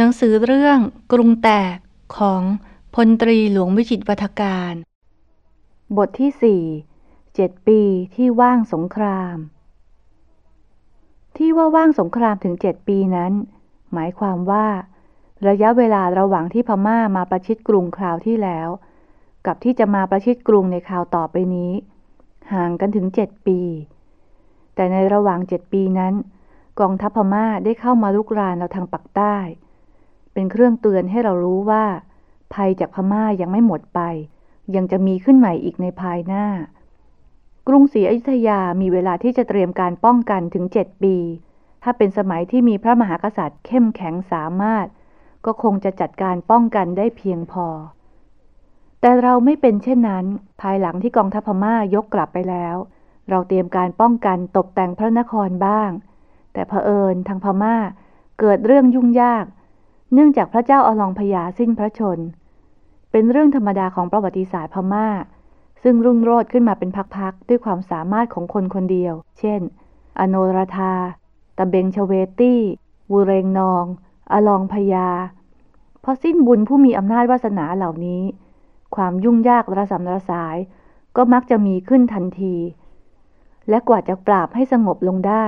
หนังสือเรื่องกรุงแตกของพลตรีหลวงวิจิตรวัฒการ บทที่สี่เจ็ดปีที่ว่างสงคราม ที่ว่าว่างสงครามถึงเจ็ดปีนั้น หมายความว่า ระยะเวลาระหว่างที่พม่ามาประชิดกรุงคราวที่แล้ว กับที่จะมาประชิดกรุงในคราวต่อไปนี้ ห่างกันถึงเจ็ดปี แต่ในระหว่างเจ็ดปีนั้น กองทัพพม่าได้เข้ามาลุกรานเราทางปักใต้ เป็นเครื่องเตือนให้เรารู้ว่า ภัยจากพม่ายังไม่หมดไป ยังจะมีขึ้นใหม่อีกในภายหน้า กรุงศรีอยุธยามีเวลาที่จะเตรียมการป้องกันถึงเจ็ดปี ถ้าเป็นสมัยที่มีพระมหากษัตริย์เข้มแข็งสามารถ ก็คงจะจัดการป้องกันได้เพียงพอ แต่เราไม่เป็นเช่นนั้น ภายหลังที่กองทัพพม่ายกกลับไปแล้ว เราเตรียมการป้องกันตกแต่งพระนครบ้าง แต่เผอิญทางพม่าเกิดเรื่องยุ่งยาก เนื่องจากพระเจ้าอลองพยาสิ้นพระชน เป็นเรื่องธรรมดาของประวัติศาสตร์พม่า ซึ่งรุ่งโรจน์ขึ้นมาเป็นพักๆ ด้วยความสามารถของคนคนเดียว เช่น อโนราธา ตะเบงชเวตี้วูเรงนอง อลองพยาพอสิ้นบุญผู้มีอำนาจวาสนาเหล่านี้ ความยุ่งยากระสำระสาย ก็มักจะมีขึ้นทันที และกว่าจะปราบให้สงบลงได้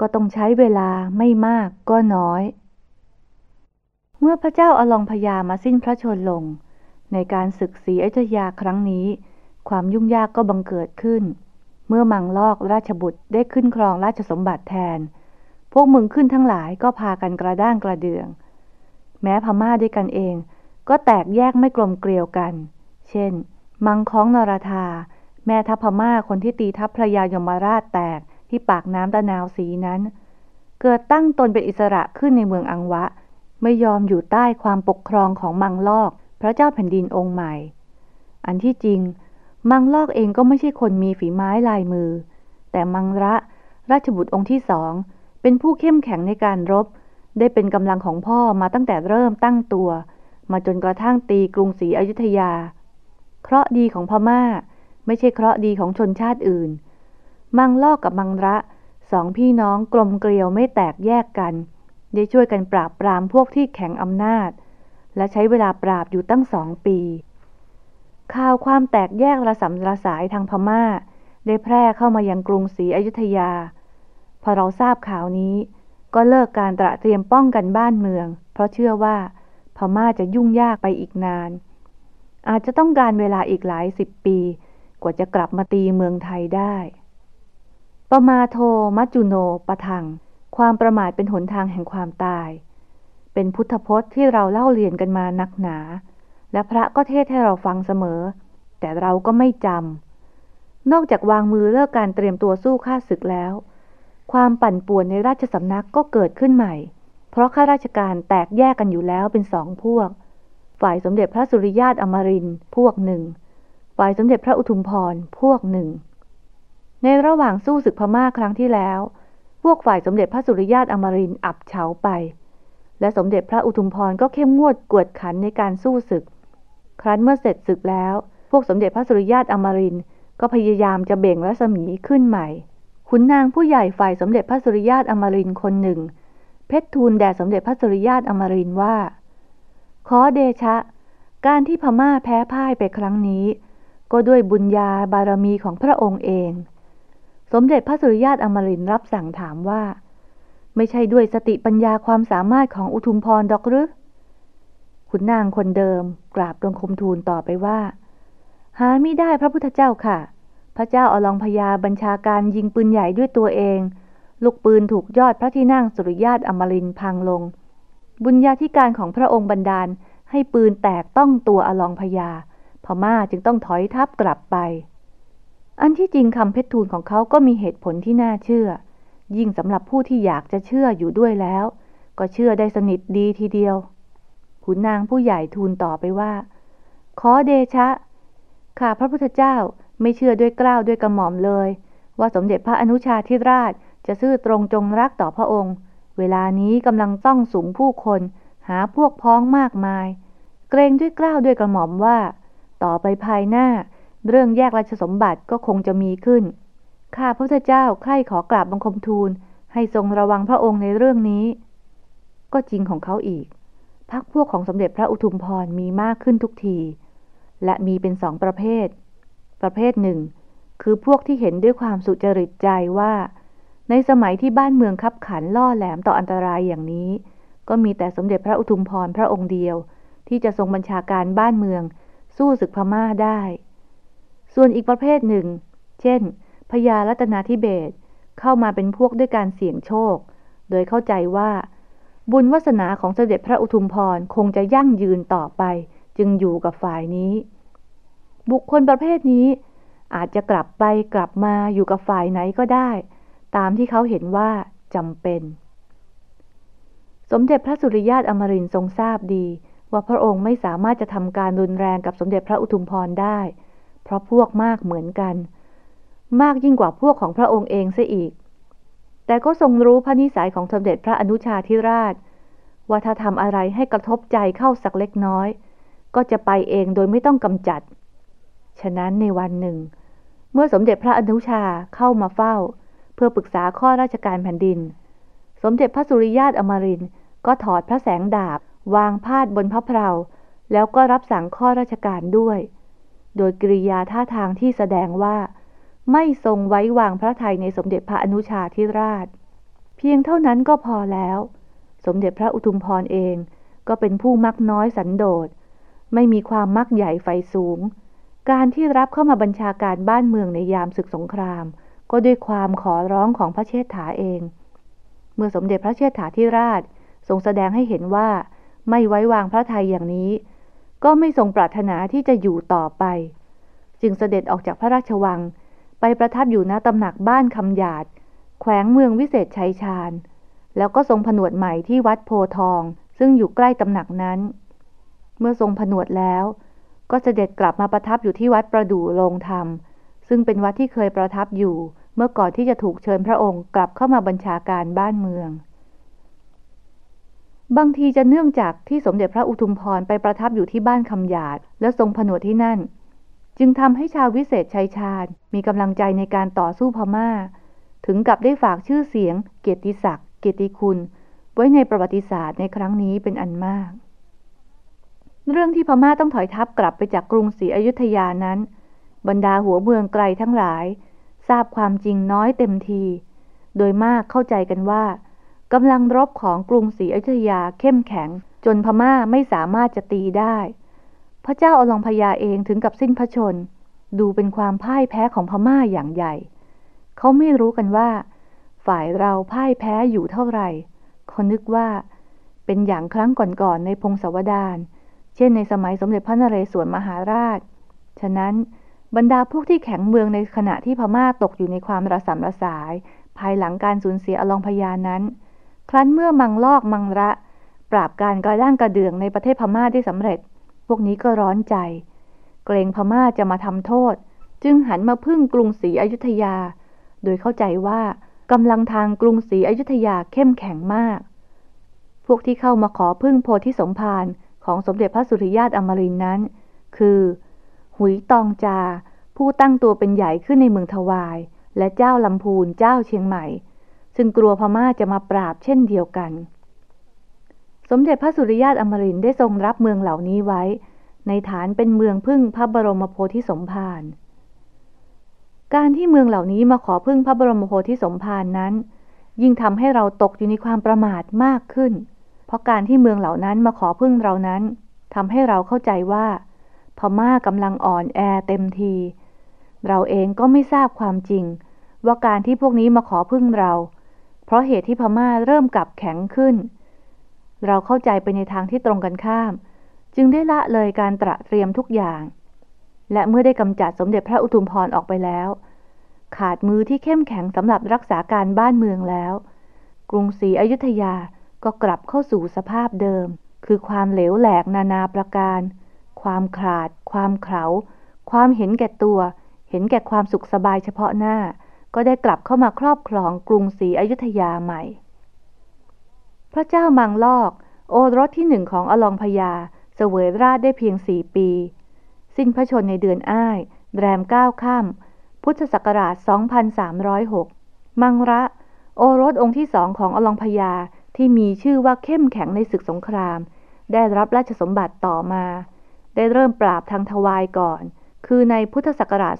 ก็ต้องใช้เวลาไม่มากก็น้อย เมื่อพระเจ้าอลองพยามาสิ้นพระชนลง ในการศึกศรีอยุธยาครั้งนี้ ความยุ่งยากก็บังเกิดขึ้น เมื่อมังลอกราชบุตรได้ขึ้นครองราชสมบัติแทน พวกมึงขึ้นทั้งหลายก็พากันกระด้างกระเดือง แม้พม่าด้วยกันเอง ก็แตกแยกไม่กลมเกลียวกัน เช่น มังค้องนราธา แม่ทัพพม่าคนที่ตีทัพพระยายมราชแตกที่ปากน้ำตะนาวสีนั้น เกิดตั้งตนเป็นอิสระขึ้นในเมืองอังวะ ไม่ยอมอยู่ใต้ความปกครองของมังลอก พระเจ้าแผ่นดินองค์ใหม่ อันที่จริง มังลอกเองก็ไม่ใช่คนมีฝีไม้ลายมือ แต่มังระราชบุตรองค์ที่สองเป็นผู้เข้มแข็งในการรบ ได้เป็นกำลังของพ่อมาตั้งแต่เริ่มตั้งตัว มาจนกระทั่งตีกรุงศรีอยุธยา เคราะห์ดีของพม่า ไม่ใช่เคราะห์ดีของชนชาติอื่น มังลอกกับมังระสองพี่น้องกลมเกลียวไม่แตกแยกกัน ได้ช่วยกันปราบปรามพวกที่แข็งอำนาจ และใช้เวลาปราบอยู่ตั้งสองปี ข่าวความแตกแยกระสำระสายทางพม่า ได้แพร่เข้ามายังกรุงศรีอยุธยา พอเราทราบข่าวนี้ ก็เลิกการตระเตรียมป้องกันบ้านเมือง เพราะเชื่อว่าพม่าจะยุ่งยากไปอีกนาน อาจจะต้องการเวลาอีกหลายสิบปี กว่าจะกลับมาตีเมืองไทยได้ ปมาโทมัจจุโนปะทัง ความประมาทเป็นหนทางแห่งความตาย เป็นพุทธพจน์ที่เราเล่าเรียนกันมานักหนา และพระก็เทศให้เราฟังเสมอ แต่เราก็ไม่จำ นอกจากวางมือเลิกการเตรียมตัวสู้ข้าศึกแล้ว ความปั่นป่วนในราชสำนักก็เกิดขึ้นใหม่ เพราะข้าราชการแตกแยกกันอยู่แล้วเป็นสองพวก ฝ่ายสมเด็จพระสุริยาตอมรินทร์พวกหนึ่ง ฝ่ายสมเด็จพระอุทุมพรพวกหนึ่ง ในระหว่างสู้ศึกพม่าครั้งที่แล้ว วกฝ่ายสมเด็จพระสุริยาตอมรินอับเฉาไป และสมเด็จพระอุทุมพรก็เข้มงวดกวดขันในการสู้ศึก ครั้นเมื่อเสร็จศึกแล้ว พวกสมเด็จพระสุริยาตอมรินก็พยายามจะเบ่งรัศมีขึ้นใหม่ขุนนางผู้ใหญ่ฝ่ายสมเด็จพระสุริยาตอมรินคนหนึ่ง เพชรทูลแด่สมเด็จพระสุริยาตอมรินว่า ขอเดชะ การที่พม่าแพ้พ่ายไปครั้งนี้ ก็ด้วยบุญญาบารมีของพระองค์เอง สมเด็จพระสุริยาตอมรินทร์รับสั่งถามว่า ไม่ใช่ด้วยสติปัญญาความสามารถของอุทุมพรดอกหรือขุนนางคนเดิม กราบลงคมทูลต่อไปว่า หาไม่ได้พระพุทธเจ้าค่ะ พระเจ้าอลองพยาบัญชาการยิงปืนใหญ่ด้วยตัวเอง ลูกปืนถูกยอดพระที่นั่งสุริยาตอมรินทร์พังลง บุญญาธิการของพระองค์บันดาลให้ปืนแตกต้องตัวอลองพยาพม่าจึงต้องถอยทัพกลับไป อันที่จริงคำเพชรทูลของเขาก็มีเหตุผลที่น่าเชื่อ ยิ่งสำหรับผู้ที่อยากจะเชื่ออยู่ด้วยแล้ว ก็เชื่อได้สนิทดีทีเดียวขุนนางผู้ใหญ่ทูลต่อไปว่า ขอเดชะ ข้าพระพุทธเจ้าไม่เชื่อด้วยกล้าวด้วยกระหม่อมเลย ว่าสมเด็จพระอนุชาธิราชจะซื่อตรงจงรักต่อพระองค์ เวลานี้กำลังต้องสูงผู้คน หาพวกพ้องมากมาย เกรงด้วยกล้าวด้วยกระหม่อมว่า ต่อไปภายหน้า เรื่องแยกราชสมบัติก็คงจะมีขึ้น ข้าพระพุทธเจ้าใคร่ขอกราบบังคมทูล ให้ทรงระวังพระองค์ในเรื่องนี้ ก็จริงของเขาอีก พักพวกของสมเด็จพระอุทุมพรมีมากขึ้นทุกที และมีเป็นสองประเภท ประเภทหนึ่ง คือพวกที่เห็นด้วยความสุจริตใจว่า ในสมัยที่บ้านเมืองคับขันล่อแหลมต่ออันตรายอย่างนี้ ก็มีแต่สมเด็จพระอุทุมพรพระองค์เดียว ที่จะทรงบัญชาการบ้านเมือง สู้ศึกพม่าได้ ส่วนอีกประเภทหนึ่ง เช่น พญารัตนาธิเบศเข้ามาเป็นพวกด้วยการเสี่ยงโชค โดยเข้าใจว่า บุญวาสนาของเสด็จพระอุทุมพรคงจะยั่งยืนต่อไป จึงอยู่กับฝ่ายนี้ บุคคลประเภทนี้อาจจะกลับไปกลับมาอยู่กับฝ่ายไหนก็ได้ ตามที่เขาเห็นว่าจำเป็น สมเด็จพระสุริยาตอมรินทรงทราบดี ว่าพระองค์ไม่สามารถจะทำการรุนแรงกับสมเด็จพระอุทุมพรได้ เพราะพวกมากเหมือนกัน มากยิ่งกว่าพวกของพระองค์เองเสียอีก แต่ก็ทรงรู้พระนิสัยของสมเด็จพระอนุชาธิราช ว่าถ้าทำอะไรให้กระทบใจเข้าสักเล็กน้อย ก็จะไปเองโดยไม่ต้องกำจัด ฉะนั้นในวันหนึ่ง เมื่อสมเด็จพระอนุชาเข้ามาเฝ้า เพื่อปรึกษาข้อราชการแผ่นดิน สมเด็จพระสุริยาตอมรินก็ถอดพระแสงดาบ วางพาดบนพระเพลาแล้วก็รับสั่งข้อราชการด้วย โดยกริยาท่าทางที่แสดงว่า ไม่ทรงไว้วางพระทัยในสมเด็จพระอนุชาธิราช เพียงเท่านั้นก็พอแล้ว สมเด็จพระอุทุมพรเองก็เป็นผู้มักน้อยสันโดษ ไม่มีความมักใหญ่ไฟสูง การที่รับเข้ามาบัญชาการบ้านเมืองในยามศึกสงคราม ก็ด้วยความขอร้องของพระเชษฐาเอง เมื่อสมเด็จพระเชษฐาธิราชทรงแสดงให้เห็นว่า ไม่ไว้วางพระทัยอย่างนี้ ก็ไม่ทรงปรารถนาที่จะอยู่ต่อไป จึงเสด็จออกจากพระราชวัง ไปประทับอยู่ณตำหนักบ้านคำหยาด แขวงเมืองวิเศษชัยชาญ แล้วก็ทรงผนวดใหม่ที่วัดโพทอง ซึ่งอยู่ใกล้ตำหนักนั้น เมื่อทรงผนวดแล้ว ก็เสด็จกลับมาประทับอยู่ที่วัดประดู่โรงธรรม ซึ่งเป็นวัดที่เคยประทับอยู่ เมื่อก่อนที่จะถูกเชิญพระองค์กลับเข้ามาบัญชาการบ้านเมือง บางทีจะเนื่องจากที่สมเด็จพระอุทุมพรไปประทับอยู่ที่บ้านคำหยาด แล้วทรงผนวดที่นั่น จึงทำให้ชาววิเศษชัยชาญมีกำลังใจในการต่อสู้พมา่า ถึงกับได้ฝากชื่อเสียง เกียรติศักดิ์ เกียรติคุณ ไว้ในประวัติศาสตร์ในครั้งนี้เป็นอันมาก เรื่องที่พม่าต้องถอยทัพกลับไปจากกรุงศรีอยุธยานั้น บรรดาหัวเมืองไกลทั้งหลาย ทราบความจริงน้อยเต็มที โดยมากเข้าใจกันว่า กำลังรบของกรุงศรีอยุธยาเข้มแข็ง จนพม่าไม่สามารถจะตีได้ พระเจ้าอลองพญาเองถึงกับสิ้นพระชน ดูเป็นความพ่ายแพ้ของพม่าอย่างใหญ่ เขาไม่รู้กันว่า ฝ่ายเราพ่ายแพ้อยู่เท่าไหร่เขานึกว่าเป็นอย่างครั้งก่อนๆในพงศาวดารเช่นในสมัยสมเด็จพระนเรศวรมหาราช ฉะนั้นบรรดาพวกที่แข็งเมืองในขณะที่พม่าตกอยู่ในความระสำระสาย ภายหลังการสูญเสียอลองพญานั้น ครั้นเมื่อมังลอกมังระ ปราบการกระด้างกระเดืองในประเทศพม่าได้สำเร็จ พวกนี้ก็ร้อนใจ เกรงพม่าจะมาทำโทษ จึงหันมาพึ่งกรุงศรีอยุธยา โดยเข้าใจว่ากำลังทางกรุงศรีอยุธยาเข้มแข็งมาก พวกที่เข้ามาขอพึ่งโพธิสมภารของสมเด็จพระสุริยาตอมรินนั้น คือ หุยตองจา ผู้ตั้งตัวเป็นใหญ่ขึ้นในเมืองทวาย และเจ้าลำพูนเจ้าเชียงใหม่ ซึ่งกลัวพม่าจะมาปราบเช่นเดียวกัน สมเด็จพระสุริยาตอมรินได้ทรงรับเมืองเหล่านี้ไว้ ในฐานเป็นเมืองพึ่งพระบรมโพธิสมภารการที่เมืองเหล่านี้มาขอพึ่งพระบรมโพธิสมภารนั้น ยิ่งทำให้เราตกอยู่ในความประมาทมากขึ้น เพราะการที่เมืองเหล่านั้นมาขอพึ่งเรานั้นทำให้เราเข้าใจว่าพม่ากำลังอ่อนแอเต็มที เราเองก็ไม่ทราบความจริง ว่าการที่พวกนี้มาขอพึ่งเรา เพราะเหตุที่พม่าเริ่มกลับแข็งขึ้น เราเข้าใจไปในทางที่ตรงกันข้าม จึงได้ละเลยการตระเตรียมทุกอย่าง และเมื่อได้กำจัดสมเด็จพระอุทุมพรออกไปแล้ว ขาดมือที่เข้มแข็งสำหรับรักษาการบ้านเมืองแล้ว กรุงศรีอยุธยาก็กลับเข้าสู่สภาพเดิม คือความเหลวแหลกนานาประการ ความขาด ความเขาความเห็นแก่ตัว เห็นแก่ความสุขสบายเฉพาะหน้า ก็ได้กลับเข้ามาครอบครองกรุงศรีอยุธยาใหม่ พระเจ้ามังลอก โอรสที่หนึ่งของอลองพญาเสวยราชได้เพียงสี่ปี สิ้นพระชนในเดือนอ้าย แรมเก้าค่ำพุทธศักราช 2306 มังระ โอรสองค์ที่สองของอลองพญาที่มีชื่อว่าเข้มแข็งในศึกสงคราม ได้รับราชสมบัติต่อมา ได้เริ่มปราบทางทวายก่อน คือในพุทธศักราช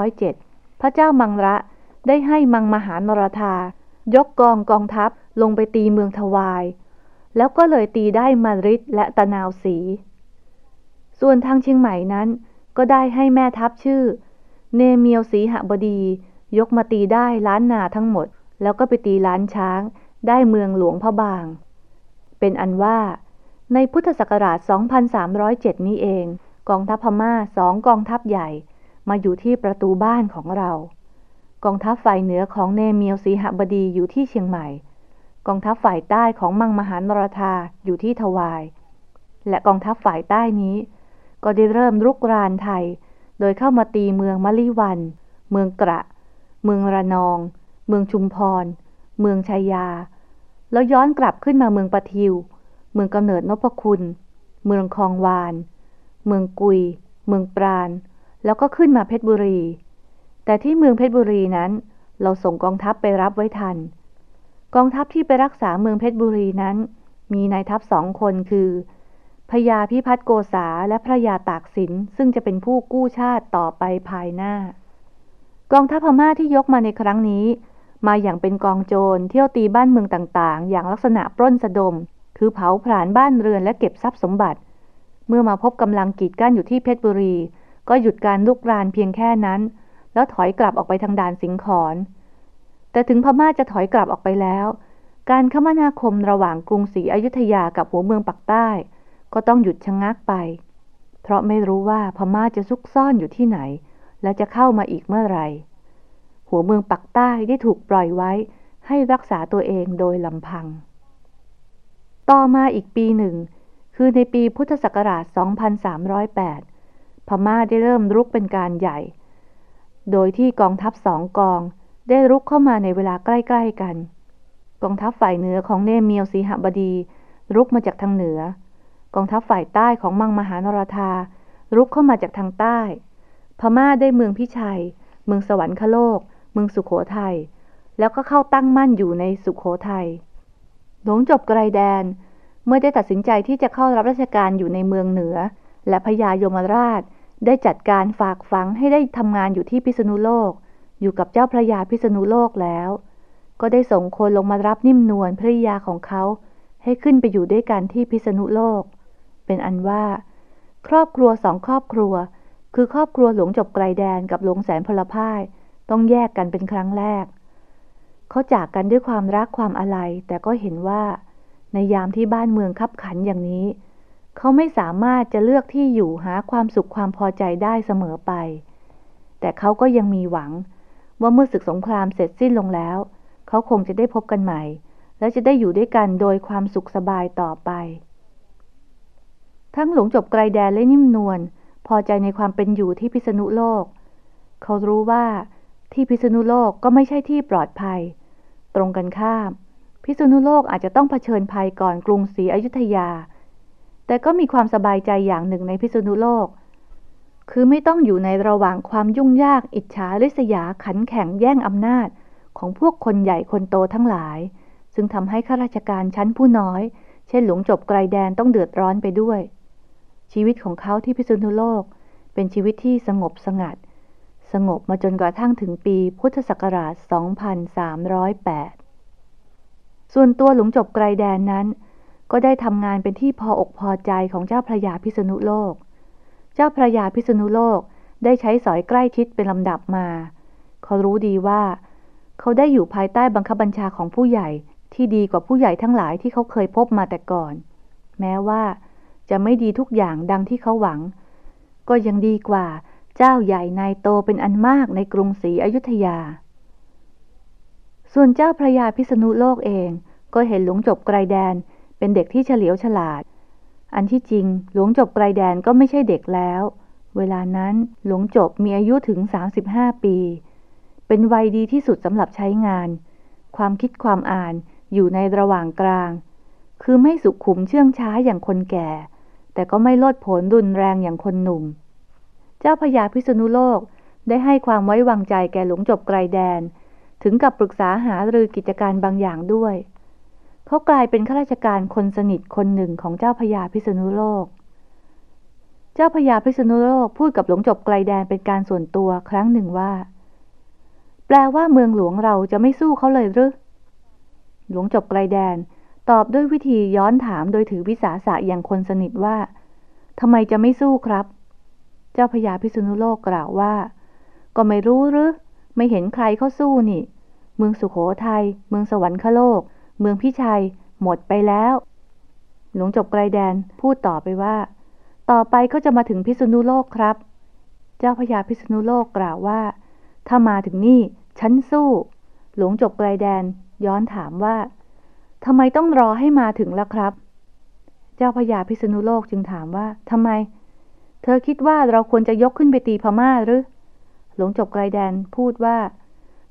2307 พระเจ้ามังระได้ให้มังมหานรธายกกองกองทัพลงไปตีเมืองทวาย แล้วก็เลยตีได้มาริดและตะนาวสี ส่วนทางเชียงใหม่นั้น ก็ได้ให้แม่ทัพชื่อ เนเมียวสีหบดี ยกมาตีได้ล้านนาทั้งหมด แล้วก็ไปตีล้านช้าง ได้เมืองหลวงพระบาง เป็นอันว่า ในพุทธศักราช 2307 นี้เอง กองทัพพม่าสองกองทัพใหญ่ มาอยู่ที่ประตูบ้านของเรา กองทัพฝ่ายเหนือของเนเมียวสีหบดีอยู่ที่เชียงใหม่ กองทัพฝ่ายใต้ของมังมหานรธาอยู่ที่ทวาย และกองทัพฝ่ายใต้นี้ ก็ได้เริ่มรุกรานไทย โดยเข้ามาตีเมืองมะลิวัน เมืองกระ เมืองระนอง เมืองชุมพร เมืองชัยยา แล้วย้อนกลับขึ้นมาเมืองปะทิว เมืองกำเนิดนพคุณ เมืองคลองวาน เมืองกุย เมืองปราณ แล้วก็ขึ้นมาเพชรบุรี แต่ที่เมืองเพชรบุรีนั้น เราส่งกองทัพไปรับไว้ทัน กองทัพที่ไปรักษาเมืองเพชรบุรีนั้น มีนายทัพสองคนคือพญาพิพัฒน์โกษาและพระยาตากสินซึ่งจะเป็นผู้กู้ชาติต่อไปภายหน้า กองทัพพม่าที่ยกมาในครั้งนี้ มาอย่างเป็นกองโจรเที่ยวตีบ้านเมืองต่างๆ อย่างลักษณะปล้นสะดม คือเผาผลาญบ้านเรือนและเก็บทรัพย์สมบัติ เมื่อมาพบกำลังกีดกั้นอยู่ที่เพชรบุรี ก็หยุดการลุกรานเพียงแค่นั้น แล้วถอยกลับออกไปทางด่านสิงขรแต่ถึงพม่าจะถอยกลับออกไปแล้ว การคมนาคมระหว่างกรุงศรีอยุธยากับหัวเมืองปักใต้ ก็ต้องหยุดชะงงักไป เพราะไม่รู้ว่าพม่าจะซุกซ่อนอยู่ที่ไหน และจะเข้ามาอีกเมื่อไหร่หัวเมืองปักใต้ได้ถูกปล่อยไว้ให้รักษาตัวเองโดยลำพัง ต่อมาอีกปีหนึ่ง คือในปีพุทธศักราช 2308 พม่าได้เริ่มรุกเป็นการใหญ่ โดยที่กองทัพสองกองได้รุกเข้ามาในเวลาใกล้ๆกัน กองทัพฝ่ายเหนือของเนเมียวสีหบดี รุกมาจากทางเหนือ กองทัพฝ่ายใต้ของมังมหานรธา รุกเข้ามาจากทางใต้ พม่าได้เมืองพิชัย เมืองสวรรคโลก เมืองสุขโขทยัย แล้วก็เข้าตั้งมั่นอยู่ในสุขโขทยัย หลวงจบไกรแดน เมื่อได้ตัดสินใจที่จะเข้ารับราชการอยู่ในเมืองเหนือ และพญายมราช ได้จัดการฝากฝังให้ได้ทำงานอยู่ที่พิษณุโลก อยู่กับเจ้าพระยาพิษณุโลกแล้ว ก็ได้ส่งคนลงมารับนิ่มนวลภริยาของเขาให้ขึ้นไปอยู่ด้วยกันที่พิษณุโลก เป็นอันว่า ครอบครัวสองครอบครัว คือครอบครัวหลวงจบไกลแดนกับหลวงแสนพลพ่ายต้องแยกกันเป็นครั้งแรก เขาจากกันด้วยความรักความอะไร แต่ก็เห็นว่า ในยามที่บ้านเมืองคับขันอย่างนี้ เขาไม่สามารถจะเลือกที่อยู่หาความสุขความพอใจได้เสมอไป แต่เขาก็ยังมีหวัง ว่าเมื่อศึกสงครามเสร็จสิ้นลงแล้ว เขาคงจะได้พบกันใหม่ และจะได้อยู่ด้วยกันโดยความสุขสบายต่อไป ทั้งหลงจบไกลแดนและนิ่มนวลพอใจในความเป็นอยู่ที่พิษณุโลก เขารู้ว่าที่พิษณุโลกก็ไม่ใช่ที่ปลอดภัย ตรงกันข้าม พิษณุโลกอาจจะต้องเผชิญภัยก่อนกรุงศรีอยุธยา แต่ก็มีความสบายใจอย่างหนึ่งในพิษณุโลก คือไม่ต้องอยู่ในระหว่างความยุ่งยากอิจฉาริษยาขันแข่งแย่งอำนาจ ของพวกคนใหญ่คนโตทั้งหลาย ซึ่งทำให้ข้าราชการชั้นผู้น้อย เช่นหลวงจบไกลแดนต้องเดือดร้อนไปด้วย ชีวิตของเขาที่พิษณุโลก เป็นชีวิตที่สงบสงัด สงบมาจนกระทั่งถึงปีพุทธศักราช 2308 ส่วนตัวหลวงจบไกลแดนนั้น ก็ได้ทำงานเป็นที่พออกพอใจของเจ้าพระยาพิษณุโลก เจ้าพระยาพิษณุโลกได้ใช้สอยใกล้ชิดเป็นลำดับมา เขารู้ดีว่า เขาได้อยู่ภายใต้บังคับบัญชาของผู้ใหญ่ที่ดีกว่าผู้ใหญ่ทั้งหลายที่เขาเคยพบมาแต่ก่อน แม้ว่าจะไม่ดีทุกอย่างดังที่เขาหวัง ก็ยังดีกว่าเจ้าใหญ่นายโตเป็นอันมากในกรุงศรีอยุธยา ส่วนเจ้าพระยาพิษณุโลกเองก็เห็นหลวงจบไกลแดน เป็นเด็กที่เฉลียวฉลาด อันที่จริงหลวงจบไกลแดนก็ไม่ใช่เด็กแล้ว เวลานั้นหลวงจบมีอายุถึง 35 ปี เป็นวัยดีที่สุดสำหรับใช้งาน ความคิดความอ่านอยู่ในระหว่างกลาง คือไม่สุขุมเชื่องช้าอย่างคนแก่ แต่ก็ไม่ลดผลรุนแรงอย่างคนหนุ่ม เจ้าพญาพิษณุโลกได้ให้ความไว้วางใจแก่หลวงจบไกลแดน ถึงกับปรึกษาหารือกิจการบางอย่างด้วย เขากลายเป็นข้าราชการคนสนิทคนหนึ่งของเจ้าพญาพิษณุโลก เจ้าพญาพิษณุโลกพูดกับหลวงจบไกลแดนเป็นการส่วนตัวครั้งหนึ่งว่า แปลว่าเมืองหลวงเราจะไม่สู้เขาเลยหรือหลวงจบไกลแดนตอบด้วยวิธีย้อนถามโดยถือวิสาสะอย่างคนสนิทว่าทำไมจะไม่สู้ครับ เจ้าพญาพิษณุโลกกล่าวว่า ก็ไม่รู้หรือไม่เห็นใครเขาสู้นี่ เมืองสุขโขทยัยเมืองสวรรคโลก เมืองพิชัย หมดไปแล้ว หลวงจบไกลแดนพูดต่อไปว่า ต่อไปก็จะมาถึงพิษณุโลกครับ เจ้าพญาพิษณุโลกกล่าวว่า ถ้ามาถึงนี่ฉันสู้ หลวงจบไกลแดนย้อนถามว่าทำไมต้องรอให้มาถึงล่ะครับ เจ้าพญาพิษณุโลกจึงถามว่าทำไม เธอคิดว่าเราควรจะยกขึ้นไปตีพม่าหรือ หลวงจบไกลแดนพูดว่า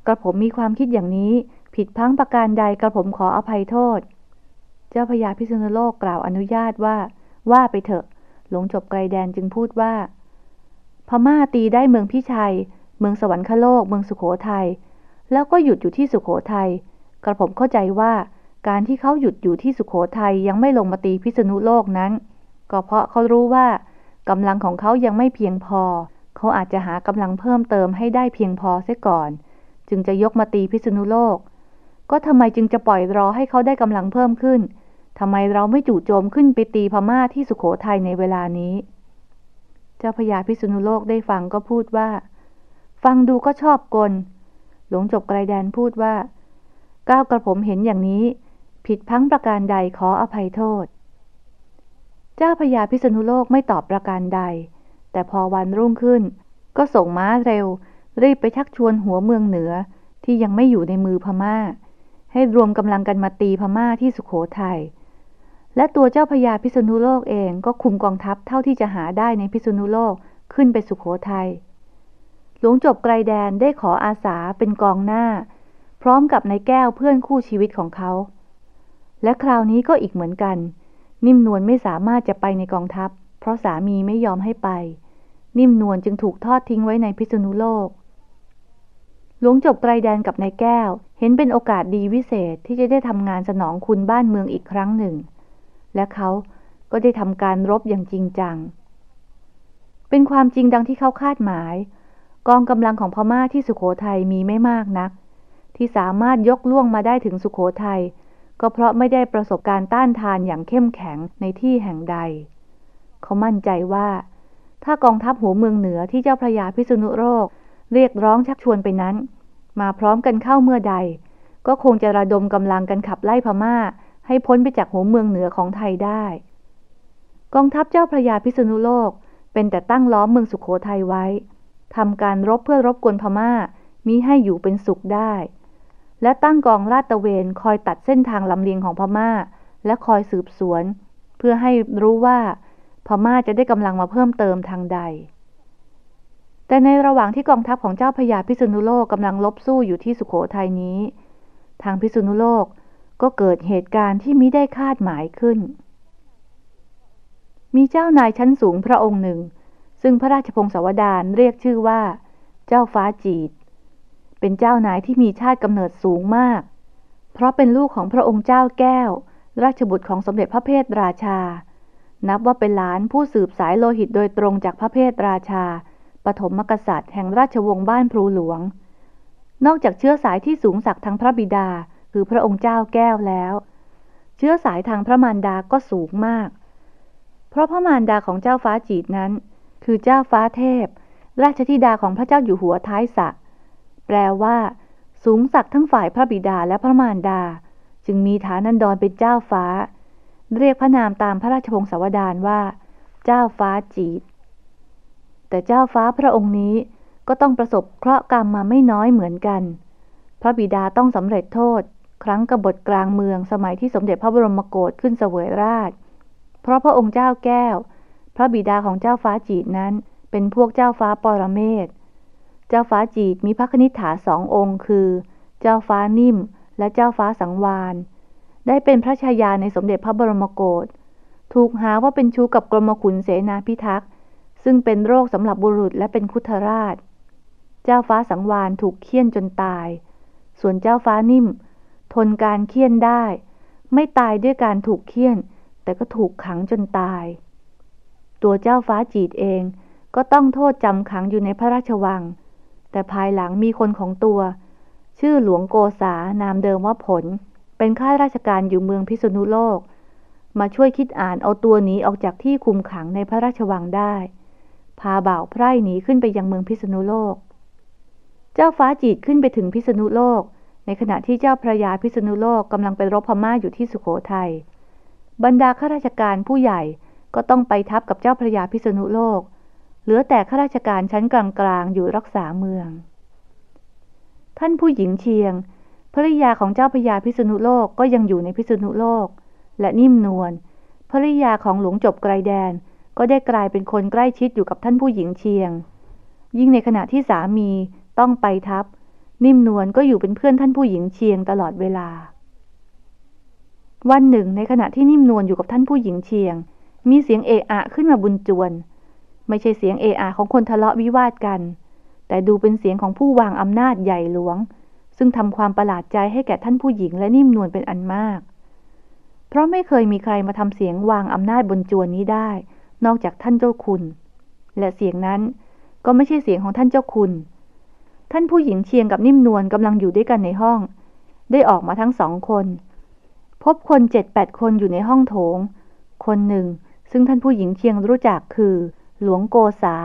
กระผมมีความคิดอย่างนี้ ผิดพังประการใดกระผมขออภัยโทษ เจ้าพญาพิษณุโลกกล่าวอนุญาตว่า ว่าไปเถอะ หลวงจบไกลแดนจึงพูดว่า พม่าตีได้เมืองพิชัย เมืองสวรรคโลก เมืองสุขโขทยัย แล้วก็หยุดอยู่ที่สุขโขทยัย กระผมเข้าใจว่าการที่เขาหยุดอยู่ที่สุขโขทัยยังไม่ลงมาตีพิษณุโลกนั้น ก็เพราะเขารู้ว่ากำลังของเขายังไม่เพียงพอ เขาอาจจะหากำลังเพิ่มเติมให้ได้เพียงพอเสียก่อน จึงจะยกมาตีพิษณุโลก ก็ทำไมจึงจะปล่อยรอให้เขาได้กำลังเพิ่มขึ้นทำไมเราไม่จู่โจมขึ้นไปตีพม่าที่สุขโขทัยในเวลานี้ เจ้าพญาพิษณุโลกได้ฟังก็พูดว่า ฟังดูก็ชอบกล หลวงจบไกลแดนพูดว่า ก้าวกระผมเห็นอย่างนี้ ผิดพังประการใดขออภัยโทษ เจ้าพญาพิษณุโลกไม่ตอบประการใด แต่พอวันรุ่งขึ้น ก็ส่งม้าเร็ว รีบไปชักชวนหัวเมืองเหนือที่ยังไม่อยู่ในมือพมา่า ให้รวมกำลังกันมาตีพม่าที่สุขโขทยัย และตัวเจ้าพญาพิษณุโลกเองก็คุมกองทัพเท่าที่จะหาได้ในพิษณุโลกขึ้นไปสุขโขทยัย หลวงจบไกลแดนได้ขออาสาเป็นกองหน้า พร้อมกับนายแก้วเพื่อนคู่ชีวิตของเขา และคราวนี้ก็อีกเหมือนกัน นิ่มนวลไม่สามารถจะไปในกองทัพ เพราะสามีไม่ยอมให้ไป นิ่มนวลจึงถูกทอดทิ้งไว้ในพิษณุโลก หลวงจบไกลแดนกับนายแก้ว เห็นเป็นโอกาสดีวิเศษที่จะได้ทำงานสนองคุณบ้านเมืองอีกครั้งหนึ่ง และเขาก็ได้ทำการรบอย่างจริงจัง เป็นความจริงดังที่เขาคาดหมาย กองกำลังของพม่าที่สุขโขทัยมีไม่มากนัก ที่สามารถยกล่วงมาได้ถึงสุขโขทัยก็เพราะไม่ได้ประสบการต้านทานอย่างเข้มแข็งในที่แห่งใด เขามั่นใจว่า ถ้ากองทัพหัวเมืองเหนือที่เจ้าพระยาพิษณุโลกเรียกร้องชักชวนไปนั้น มาพร้อมกันเข้าเมื่อใด ก็คงจะระดมกำลังกันขับไล่พม่า ให้พ้นไปจากหัวเมืองเหนือของไทยได้ กองทัพเจ้าพระยาพิษณุโลก เป็นแต่ตั้งล้อมเมืองสุขโขทัยไว้ทำการรบเพื่อรบกวนพม่ามิให้อยู่เป็นสุขได้ และตั้งกองลาดตระเวนคอยตัดเส้นทางลำเลียงของพม่า และคอยสืบสวน เพื่อให้รู้ว่าพม่าจะได้กำลังมาเพิ่มเติมทางใด แต่ในระหว่างที่กองทัพของเจ้าพญาพิษณุโลกกำลังลบสู้อยู่ที่สุขโขทัยนี้ ทางพิษณุโลกก็เกิดเหตุการณ์ที่มิได้คาดหมายขึ้น มีเจ้านายชั้นสูงพระองค์หนึ่ง ซึ่งพระราชพงศาวดารเรียกชื่อว่า เจ้าฟ้าจีดเป็นเจ้านายที่มีชาติกำเนิดสูงมาก เพราะเป็นลูกของพระองค์เจ้าแก้ว ราชบุตรของสมเด็จพระเพทราชา นับว่าเป็นหลานผู้สืบสายโลหิตโดยตรงจากพระเพทราชา ปฐมมกษัตริย์แห่งราชวงศ์บ้านพลูหลวง นอกจากเชื้อสายที่สูงสักทางพระบิดา คือพระองค์เจ้าแก้วแล้ว เชื้อสายทางพระมารดาก็สูงมาก เพราะพระมารดาของเจ้าฟ้าจีดนั้น คือเจ้าฟ้าเทพ ราชธิดาของพระเจ้าอยู่หัวท้ายสะ แปลว่า สูงสักทั้งฝ่ายพระบิดาและพระมารดา จึงมีฐานันดรเป็นเจ้าฟ้า เรียกพระนามตามพระราชพงศาวดารว่า เจ้าฟ้าจีด แต่เจ้าฟ้าพระองค์นี้ก็ต้องประสบเคราะห์กรรมมาไม่น้อยเหมือนกัน พระบิดาต้องสำเร็จโทษ ครั้งกบฏกลางเมืองสมัยที่สมเด็จพระบรมโกศขึ้นเสวยราช เพราะพระองค์เจ้าแก้ว พระบิดาของเจ้าฟ้าจีดนั้น เป็นพวกเจ้าฟ้าปรเมศเจ้าฟ้าจีดมีพระคณิษฐาสององค์คือ เจ้าฟ้านิ่ม และเจ้าฟ้าสังวานได้เป็นพระชายาในสมเด็จพระบรมโกศถูกหาว่าเป็นชู้กับกรมขุนเสนาพิทักษ์ ซึ่งเป็นโรคสำหรับบุรุษและเป็นคุทราช เจ้าฟ้าสังวานถูกเคี่ยนจนตาย ส่วนเจ้าฟ้านิ่ม ทนการเคี่ยนได้ ไม่ตายด้วยการถูกเคี่ยน แต่ก็ถูกขังจนตาย ตัวเจ้าฟ้าจีดเองก็ต้องโทษจำขังอยู่ในพระราชวัง แต่ภายหลังมีคนของตัว ชื่อหลวงโกษานามเดิมว่าผล เป็นข้าราชการอยู่เมืองพิษณุโลก มาช่วยคิดอ่านเอาตัวหนีออกจากที่คุมขังในพระราชวังได้ พาบ่าวไพร่หนีขึ้นไปยังเมืองพิษณุโลก เจ้าฟ้าจีดขึ้นไปถึงพิษณุโลก ในขณะที่เจ้าพระยาพิษณุโลกกำลังไปรบพม่าอยู่ที่สุโขทยัย บรรดาข้าราชการผู้ใหญ่ก็ต้องไปทับกับเจ้าพระยาพิษณุโลก เหลือแต่ข้าราชการชั้นกลางๆอยู่รักษาเมือง ท่านผู้หญิงเชียงภริยาของเจ้าพญาพิษณุโลกก็ยังอยู่ในพิษณุโลก และนิ่มนวลภริยาของหลวงจบไกรแดน ก็ได้กลายเป็นคนใกล้ชิดอยู่กับท่านผู้หญิงเชียง ยิ่งในขณะที่สามีต้องไปทับ นิ่มนวลก็อยู่เป็นเพื่อนท่านผู้หญิงเชียงตลอดเวลา วันหนึ่ง ในขณะที่นิ่มนวลอยู่กับท่านผู้หญิงเชียง มีเสียงเอะอะขึ้นมาบุญจวน ไม่ใช่เสียงเอะอาของคนทะเลาะวิวาทกัน แต่ดูเป็นเสียงของผู้วางอำนาจใหญ่หลวง ซึ่งทำความประหลาดใจให้แก่ท่านผู้หญิงและนิ่มนวลเป็นอันมาก เพราะไม่เคยมีใครมาทำเสียงวางอำนาจบนจวนนี้ได้ นอกจากท่านเจ้าคุณ และเสียงนั้นก็ไม่ใช่เสียงของท่านเจ้าคุณ ท่านผู้หญิงเชียงกับนิ่มนวลกำลังอยู่ด้วยกันในห้อง ได้ออกมาทั้งสองคน พบคนเจ็ดแปดคนอยู่ในห้องโถง คนหนึ่ง ซึ่งท่านผู้หญิงเชียงรู้จักคือ หลวงโกษา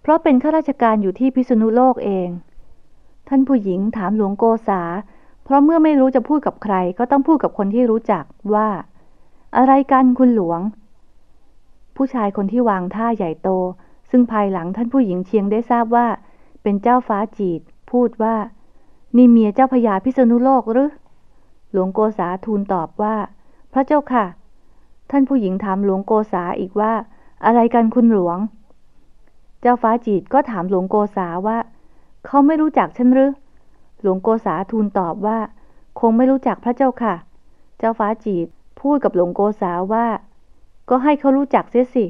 เพราะเป็นข้าราชการอยู่ที่พิษณุโลกเอง ท่านผู้หญิงถามหลวงโกษา เพราะเมื่อไม่รู้จะพูดกับใคร ก็ต้องพูดกับคนที่รู้จักว่า อะไรกันคุณหลวง ผู้ชายคนที่วางท่าใหญ่โต ซึ่งภายหลังท่านผู้หญิงเชียงได้ทราบว่า เป็นเจ้าฟ้าจีด พูดว่า นี่เมียเจ้าพญาพิษณุโลกหรือ หลวงโกษาทูลตอบว่า พระเจ้าค่ะ ท่านผู้หญิงถามหลวงโกษาอีกว่า อะไรกันคุณหลวง เจ้าฟ้าจีดก็ถามหลวงโกษาว่า เขาไม่รู้จักฉันหรือ หลวงโกษาทูลตอบว่า คงไม่รู้จักพระเจ้าค่ะ เจ้าฟ้าจีดพูดกับหลวงโกษาว่า ก็ให้เขารู้จักเสียสิ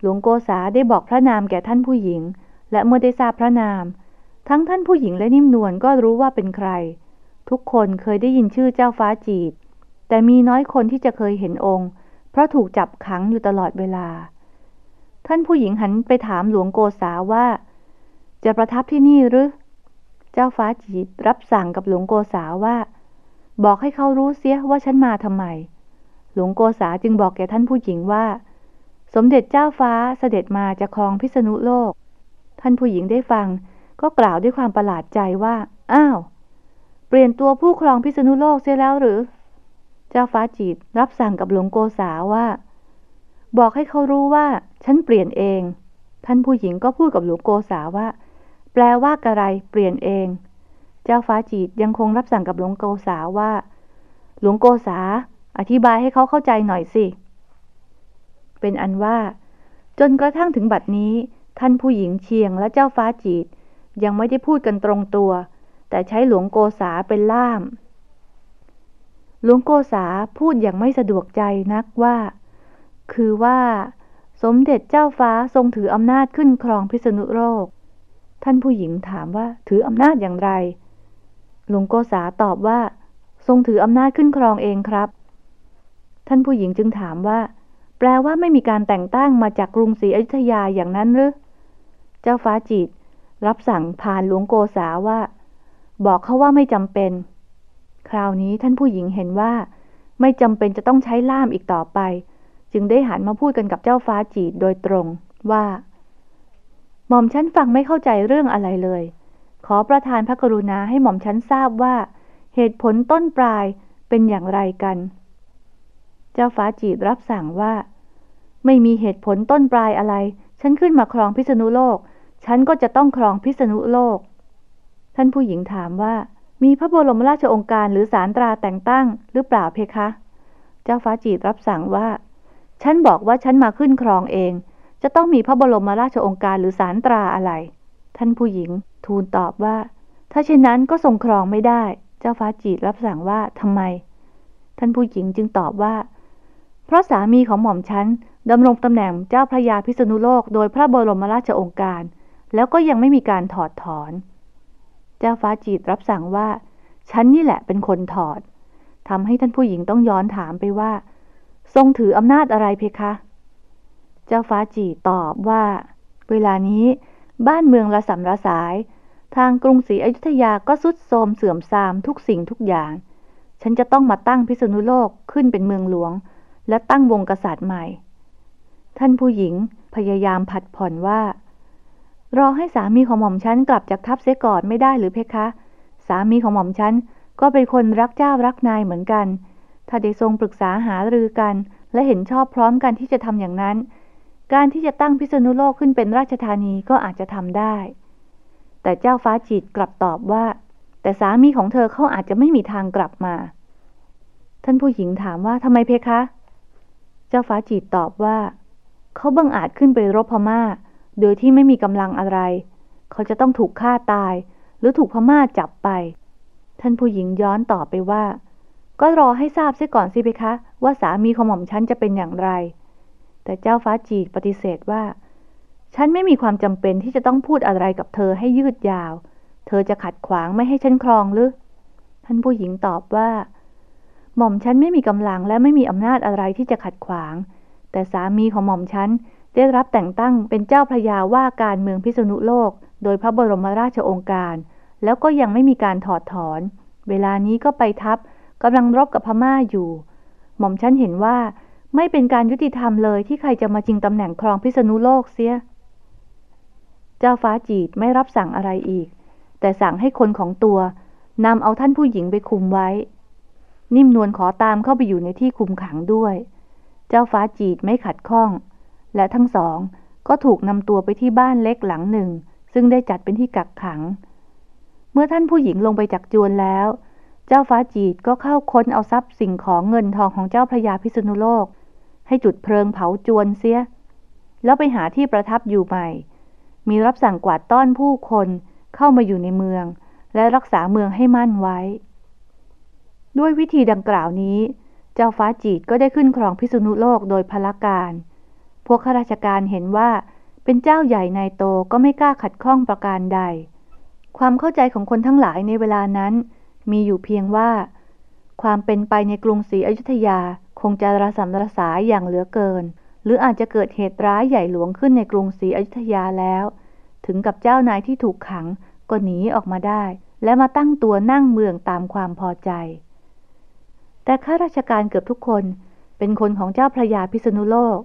หลวงโกษาได้บอกพระนามแก่ท่านผู้หญิง และเมื่อได้ทราบพระนาม ทั้งท่านผู้หญิงและนิ่มนวลก็รู้ว่าเป็นใคร ทุกคนเคยได้ยินชื่อเจ้าฟ้าจีดแต่มีน้อยคนที่จะเคยเห็นองค์ เพราะถูกจับขังอยู่ตลอดเวลา ท่านผู้หญิงหันไปถามหลวงโกษาว่า จะประทับที่นี่หรือ เจ้าฟ้าจีดรับสั่งกับหลวงโกษาว่า บอกให้เขารู้เสียว่าฉันมาทำไม หลวงโกษาจึงบอกแก่ท่านผู้หญิงว่า สมเด็จเจ้าฟ้าเสด็จมาจะครองพิษณุโลก ท่านผู้หญิงได้ฟัง ก็กล่าวด้วยความประหลาดใจว่า อ้าว เปลี่ยนตัวผู้ครองพิษณุโลกเสียแล้วหรือ เจ้าฟ้าจีดรับสั่งกับหลวงโกษาว่า บอกให้เขารู้ว่า ฉันเปลี่ยนเอง ท่านผู้หญิงก็พูดกับหลวงโกษาว่า แปลว่ากระไรเปลี่ยนเอง เจ้าฟ้าจีดยังคงรับสั่งกับหลวงโกษาว่า หลวงโกษา อธิบายให้เขาเข้าใจหน่อยสิ เป็นอันว่า จนกระทั่งถึงบัดนี้ ท่านผู้หญิงเชียงและเจ้าฟ้าจีดยังไม่ได้พูดกันตรงตัว แต่ใช้หลวงโกษาเป็นล่าม หลวงโกษาพูดอย่างไม่สะดวกใจนักว่า คือว่า สมเด็จเจ้าฟ้าทรงถืออำนาจขึ้นครองพิษณุโลก ท่านผู้หญิงถามว่าถืออำนาจอย่างไร หลวงโกษาตอบว่า ทรงถืออำนาจขึ้นครองเองครับ ท่านผู้หญิงจึงถามว่า แปลว่าไม่มีการแต่งตั้งมาจากกรุงศรีอยุธยาอย่างนั้นหรือ เจ้าฟ้าจิต รับสั่งผ่านหลวงโกษาว่า บอกเขาว่าไม่จำเป็น คราวนี้ท่านผู้หญิงเห็นว่า ไม่จำเป็นจะต้องใช้ล่ามอีกต่อไป จึงได้หันมาพูดกันกับเจ้าฟ้าจีดโดยตรงว่าหม่อมฉันฟังไม่เข้าใจเรื่องอะไรเลย ขอประทานพระกรุณาให้หม่อมฉันทราบว่า เหตุผลต้นปลายเป็นอย่างไรกัน เจ้าฟ้าจีดรับสั่งว่า ไม่มีเหตุผลต้นปลายอะไร ฉันขึ้นมาครองพิษณุโลก ฉันก็จะต้องครองพิษณุโลก ท่านผู้หญิงถามว่า มีพระบรมราชองค์การหรือสารตราแต่งตั้งหรือเปล่าเพคะ เจ้าฟ้าจีดรับสั่งว่า ฉันบอกว่าฉันมาขึ้นครองเอง จะต้องมีพระบรมราชองค์การหรือสารตราอะไร ท่านผู้หญิงทูลตอบว่า ถ้าเช่นนั้นก็ทรงครองไม่ได้ เจ้าฟ้าจีดรับสั่งว่าทำไมท่านผู้หญิงจึงตอบว่า เพราะสามีของหม่อมฉันดำรงตำแหน่งเจ้าพระยาพิษณุโลกโดยพระบรมราชองค์การ แล้วก็ยังไม่มีการถอดถอน เจ้าฟ้าจีดรับสั่งว่า ฉันนี่แหละเป็นคนถอดทำให้ท่านผู้หญิงต้องย้อนถามไปว่า ทรงถืออำนาจอะไรเพคะ เจ้าฟ้าจีตอบว่า เวลานี้บ้านเมืองระสำระสาย ทางกรุงศรีอยุธยาก็สุดโทรมเสื่อมทรามทุกสิ่งทุกอย่าง ฉันจะต้องมาตั้งพิษณุโลกขึ้นเป็นเมืองหลวง และตั้งวงกษัตริย์ใหม่ ท่านผู้หญิงพยายามผัดผ่อนว่า รอให้สามีของหม่อมฉันกลับจากทัพเสียก่อนไม่ได้หรือเพคะ สามีของหม่อมฉันก็เป็นคนรักเจ้ารักนายเหมือนกัน ถ้าได้ทรงปรึกษาหารือกัน และเห็นชอบพร้อมกันที่จะทำอย่างนั้น การที่จะตั้งพิษณุโลกขึ้นเป็นราชธานีก็อาจจะทำได้ แต่เจ้าฟ้าจิตกลับตอบว่า แต่สามีของเธอเขาอาจจะไม่มีทางกลับมา ท่านผู้หญิงถามว่าทำไมเพคะ จ้าฟ้าจิตตอบว่า เขาบังอาจขึ้นไปรบพมา่า โดยที่ไม่มีกำลังอะไร เขาจะต้องถูกฆ่าตาย หรือถูกพม่าจับไป ท่านผู้หญิงย้อนตอบไปว่า ก็รอให้ทราบเสียก่อนสิเพคะ ว่าสามีของหม่อมฉันจะเป็นอย่างไร แต่เจ้าฟ้าจีกปฏิเสธว่า ฉันไม่มีความจำเป็นที่จะต้องพูดอะไรกับเธอให้ยืดยาว เธอจะขัดขวางไม่ให้ฉันครองหรือ ท่านผู้หญิงตอบว่า หม่อมฉันไม่มีกำลังและไม่มีอำนาจอะไรที่จะขัดขวาง แต่สามีของหม่อมฉันได้รับแต่งตั้งเป็นเจ้าพระยาว่าการเมืองพิษณุโลก โดยพระบรมราชโองการ แล้วก็ยังไม่มีการถอดถอน เวลานี้ก็ไปทับกำลังรบกับพม่าอยู่ หม่อมฉันเห็นว่าไม่เป็นการยุติธรรมเลยที่ใครจะมาจิงตำแหน่งครองพิษณุโลกเสีย เจ้าฟ้าจีดไม่รับสั่งอะไรอีก แต่สั่งให้คนของตัวนำเอาท่านผู้หญิงไปคุมไว้ นิ่มนวลขอตามเข้าไปอยู่ในที่คุมขังด้วย เจ้าฟ้าจีดไม่ขัดข้อง และทั้งสองก็ถูกนำตัวไปที่บ้านเล็กหลังหนึ่ง ซึ่งได้จัดเป็นที่กักขัง เมื่อท่านผู้หญิงลงไปจากจวนแล้ว เจ้าฟ้าจีดก็เข้าค้นเอาทรัพย์สิ่งของเงินทองของเจ้าพระยาพิษณุโลก ให้จุดเพลิงเผาจวนเสีย แล้วไปหาที่ประทับอยู่ใหม่ มีรับสั่งกวาดต้อนผู้คนเข้ามาอยู่ในเมือง และรักษาเมืองให้มั่นไว้ ด้วยวิธีดังกล่าวนี้ เจ้าฟ้าจีดก็ได้ขึ้นครองพิษณุโลกโดยพละการ พวกข้าราชการเห็นว่าเป็นเจ้าใหญ่ในโตก็ไม่กล้าขัดข้องประการใด ความเข้าใจของคนทั้งหลายในเวลานั้น มีอยู่เพียงว่า ความเป็นไปในกรุงศรีอยุธยาคงจะระสำระสายอย่างเหลือเกิน หรืออาจจะเกิดเหตุร้ายใหญ่หลวงขึ้นในกรุงศรีอยุธยาแล้ว ถึงกับเจ้านายที่ถูกขังก็หนีออกมาได้ และมาตั้งตัวนั่งเมืองตามความพอใจ แต่ข้าราชการเกือบทุกคนเป็นคนของเจ้าพระยาพิษณุโลก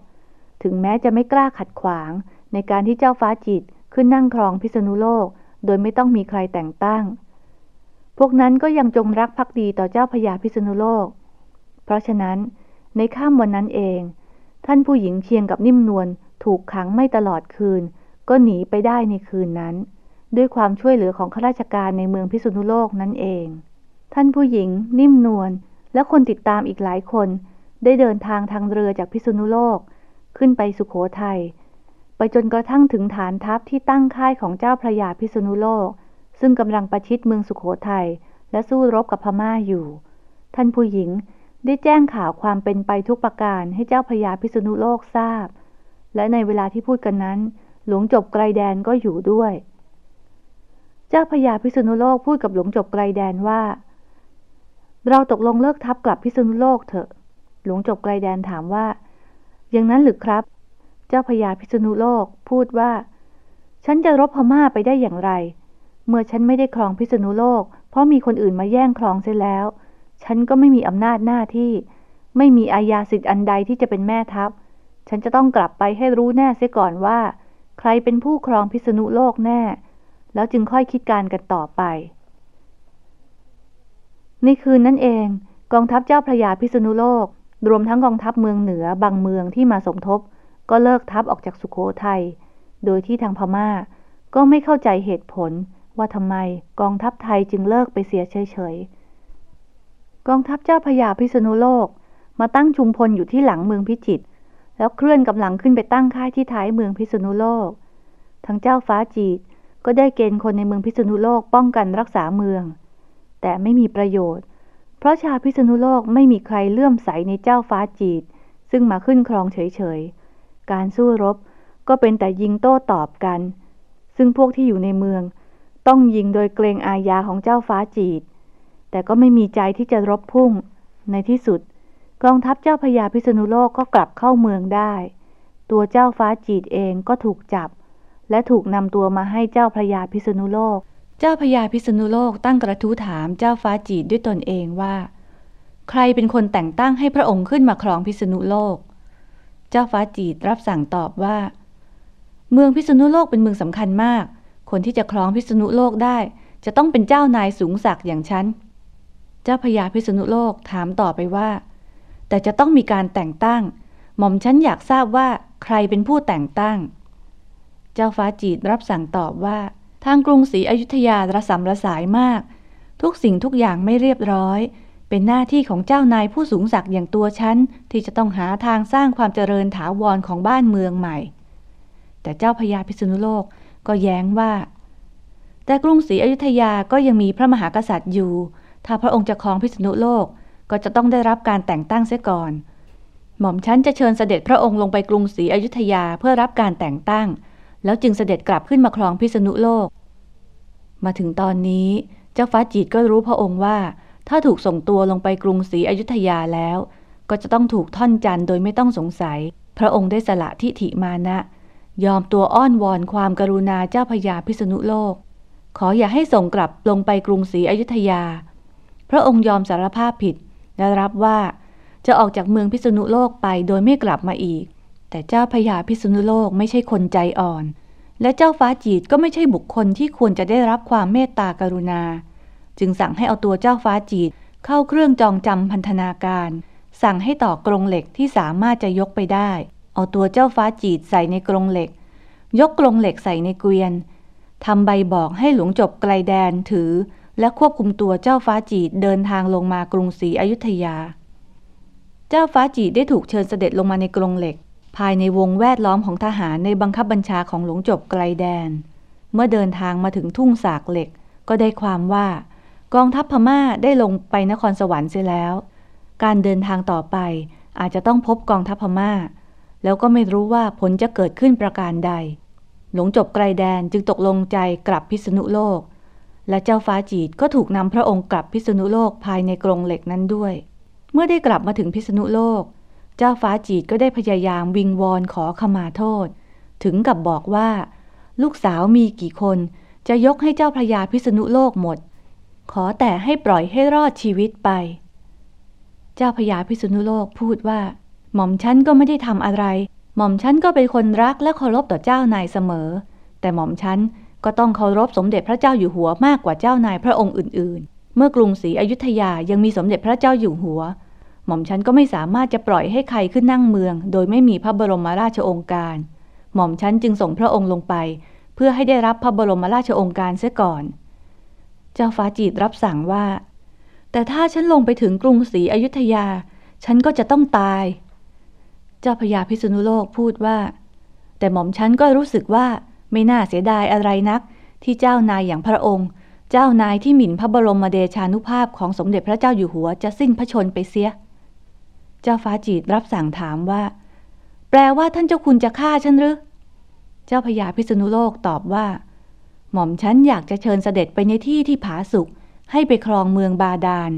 ถึงแม้จะไม่กล้าขัดขวางในการที่เจ้าฟ้าจิตขึ้นนั่งครองพิษณุโลก โดยไม่ต้องมีใครแต่งตั้ง พวกนั้นก็ยังจงรักภักดีต่อเจ้าพญาพิษณุโลก เพราะฉะนั้นในข้ามวันนั้นเอง ท่านผู้หญิงเชียงกับนิ่มนวลถูกขังไม่ตลอดคืน ก็หนีไปได้ในคืนนั้น ด้วยความช่วยเหลือของข้าราชการในเมืองพิษณุโลกนั่นเอง ท่านผู้หญิงนิ่มนวล และคนติดตามอีกหลายคน ได้เดินทางทางเรือจากพิษณุโลก ขึ้นไปสุขโขทยัยไปจนกระทั่งถึงฐานทัพที่ตั้งค่ายของเจ้าพระยาพิษณุโลก ซึ่งกำลังประชิดเมืองสุขโขทยัยและสู้รบกับพม่าอยู่ ท่านผู้หญิงได้แจ้งข่าวความเป็นไปทุกประการให้เจ้าพระยาพิษณุโลกทราบ และในเวลาที่พูดกันนั้น หลวงจบไกลแดนก็อยู่ด้วย เจ้าพระยาพิษณุโลกพูดกับหลวงจบไกลแดนว่า เราตกลงเลิกทัพกลับพิษณุโลกเถอะ หลวงจบไกลแดนถามว่า อย่างนั้นหรือครับ เจ้าพญาพิษณุโลกพูดว่า ฉันจะรบพม่าไปได้อย่างไร เมื่อฉันไม่ได้ครองพิษณุโลก เพราะมีคนอื่นมาแย่งครองเสียแล้ว ฉันก็ไม่มีอำนาจหน้าที่ ไม่มีอาญาสิทธิ์อันใดที่จะเป็นแม่ทัพ ฉันจะต้องกลับไปให้รู้แน่เสียก่อนว่า ใครเป็นผู้ครองพิษณุโลกแน่ แล้วจึงค่อยคิดการกันต่อไป ในคืนนั้นเอง กองทัพเจ้าพระยาพิษณุโลก รวมทั้งกองทัพเมืองเหนือบางเมืองที่มาสมทบ ก็เลิกทัพออกจากสุขโขทยัย โดยที่ทางพมา่า ก็ไม่เข้าใจเหตุผลว่าทำไมกองทัพไทยจึงเลิกไปเสียเฉยๆ กองทัพเจ้าพญาพิษณุโลก มาตั้งชุมพลอยู่ที่หลังเมืองพิจิตร แล้วเคลื่อนกำลังขึ้นไปตั้งค่ายที่ท้ายเมืองพิษณุโลก ทั้งเจ้าฟ้าจีดก็ได้เกณฑ์คนในเมืองพิษณุโลกป้องกันรักษาเมือง แต่ไม่มีประโยชน์ เพราะชาวพิษณุโลกไม่มีใครเลื่อมใสในเจ้าฟ้าจีดซึ่งมาขึ้นครองเฉยๆ การสู้รบก็เป็นแต่ยิงโต้ตอบกัน ซึ่งพวกที่อยู่ในเมือง ต้องยิงโดยเกรงอาญาของเจ้าฟ้าจีดแต่ก็ไม่มีใจที่จะรบพุ่ง ในที่สุด กองทัพเจ้าพญาพิษณุโลกก็กลับเข้าเมืองได้ ตัวเจ้าฟ้าจีดเองก็ถูกจับ และถูกนำตัวมาให้เจ้าพระยาพิษณุโลก เจ้าพญาพิษณุโลกตั้งกระทู้ถามเจ้าฟ้าจีดด้วยตนเองว่า ใครเป็นคนแต่งตั้งให้พระองค์ขึ้นมาครองพิษณุโลก เจ้าฟ้าจีดรับสั่งตอบว่า เมืองพิษณุโลกเป็นเมืองสำคัญมาก คนที่จะครองพิษณุโลกได้ จะต้องเป็นเจ้านายสูงศักดิ์อย่างฉัน เจ้าพญาพิษณุโลกถามต่อไปว่า แต่จะต้องมีการแต่งตั้ง หม่อมฉันอยากทราบว่าใครเป็นผู้แต่งตั้ง เจ้าฟ้าจีดรับสั่งตอบว่า ทางกรุงศรีอยุธยาระสำระสายมาก ทุกสิ่งทุกอย่างไม่เรียบร้อย เป็นหน้าที่ของเจ้านายผู้สูงศักดิ์อย่างตัวฉัน ที่จะต้องหาทางสร้างความเจริญถาวรของบ้านเมืองใหม่ แต่เจ้าพญาพิษณุโลกก็แย้งว่า แต่กรุงศรีอยุธยาก็ยังมีพระมหากษัตริย์อยู่ ถ้าพระองค์จะครองพิษณุโลกก็จะต้องได้รับการแต่งตั้งเสียก่อน หม่อมฉันจะเชิญเสด็จพระองค์ลงไปกรุงศรีอยุธยาเพื่อรับการแต่งตั้ง แล้วจึงเสด็จกลับขึ้นมาครองพิษณุโลก มาถึงตอนนี้เจ้าฟ้าจีดก็รู้พระองค์ว่า ถ้าถูกส่งตัวลงไปกรุงศรีอยุธยาแล้ว ก็จะต้องถูกท่อนจันโดยไม่ต้องสงสัย พระองค์ได้สละทิฐิมานะ ยอมตัวอ้อนวอนความกรุณาเจ้าพญาพิษณุโลก ขออย่าให้ส่งกลับลงไปกรุงศรีอยุธยา พระองค์ยอมสารภาพผิดและรับว่าจะออกจากเมืองพิษณุโลกไปโดยไม่กลับมาอีก แต่เจ้าพญาพิษณุโลกไม่ใช่คนใจอ่อน และเจ้าฟ้าจีดก็ไม่ใช่บุคคลที่ควรจะได้รับความเมตตากรุณา จึงสั่งให้เอาตัวเจ้าฟ้าจีดเข้าเครื่องจองจำพันธนาการ สั่งให้ต่อกรงเหล็กที่สามารถจะยกไปได้ เอาตัวเจ้าฟ้าจีดใส่ในกรงเหล็ก ยกกรงเหล็กใส่ในเกวียนทำใบบอกให้หลวงจบไกลแดนถือ และควบคุมตัวเจ้าฟ้าจีดเดินทางลงมากรุงศรีอยุธยา เจ้าฟ้าจีดได้ถูกเชิญเสด็จลงมาในกรงเหล็ก ภายในวงแวดล้อมของทหารในบังคับบัญชาของหลวงจบไกลแดน เมื่อเดินทางมาถึงทุ่งสากเหล็ก ก็ได้ความว่า กองทัพพม่าได้ลงไปนครสวรรค์เสียแล้ว การเดินทางต่อไปอาจจะต้องพบกองทัพพม่า แล้วก็ไม่รู้ว่าผลจะเกิดขึ้นประการใด หลวงจบไกลแดนจึงตกลงใจกลับพิษณุโลก และเจ้าฟ้าจีดก็ถูกนำพระองค์กลับพิษณุโลกภายในกรงเหล็กนั้นด้วย เมื่อได้กลับมาถึงพิษณุโลก เจ้าฟ้าจีดก็ได้พยายามวิงวอนขอขมาโทษ ถึงกับบอกว่า ลูกสาวมีกี่คนจะยกให้เจ้าพระยาพิษณุโลกหมด ขอแต่ให้ปล่อยให้รอดชีวิตไป เจ้าพญาพิษณุโลกพูดว่า หม่อมฉันก็ไม่ได้ทำอะไร หม่อมฉันก็เป็นคนรักและเคารพต่อเจ้านายเสมอ แต่หม่อมฉันก็ต้องเคารพสมเด็จพระเจ้าอยู่หัวมากกว่าเจ้านายพระองค์อื่น ๆ เมื่อกรุงศรีอยุธยายังมีสมเด็จพระเจ้าอยู่หัว หม่อมฉันก็ไม่สามารถจะปล่อยให้ใครขึ้นนั่งเมือง โดยไม่มีพระบรมราชโองการ หม่อมฉันจึงส่งพระองค์ลงไป เพื่อให้ได้รับพระบรมราชโองการเสียก่อน เจ้าฟ้าจีดรับสั่งว่า แต่ถ้าฉันลงไปถึงกรุงศรีอยุธยา ฉันก็จะต้องตาย เจ้าพญาพิษณุโลกพูดว่า แต่หม่อมฉันก็รู้สึกว่าไม่น่าเสียดายอะไรนัก ที่เจ้านายอย่างพระองค์เจ้านายที่หมิ่นพระบรมเดชานุภาพของสมเด็จพระเจ้าอยู่หัวจะสิ้นพระชนไปเสีย เจ้าฟ้าจีดรับสั่งถามว่า แปลว่าท่านเจ้าคุณจะฆ่าฉันหรือ เจ้าพญาพิษณุโลกตอบว่า หม่อมฉันอยากจะเชิญเสด็จไปในที่ที่ผาสุกให้ไปครองเมืองบาดาล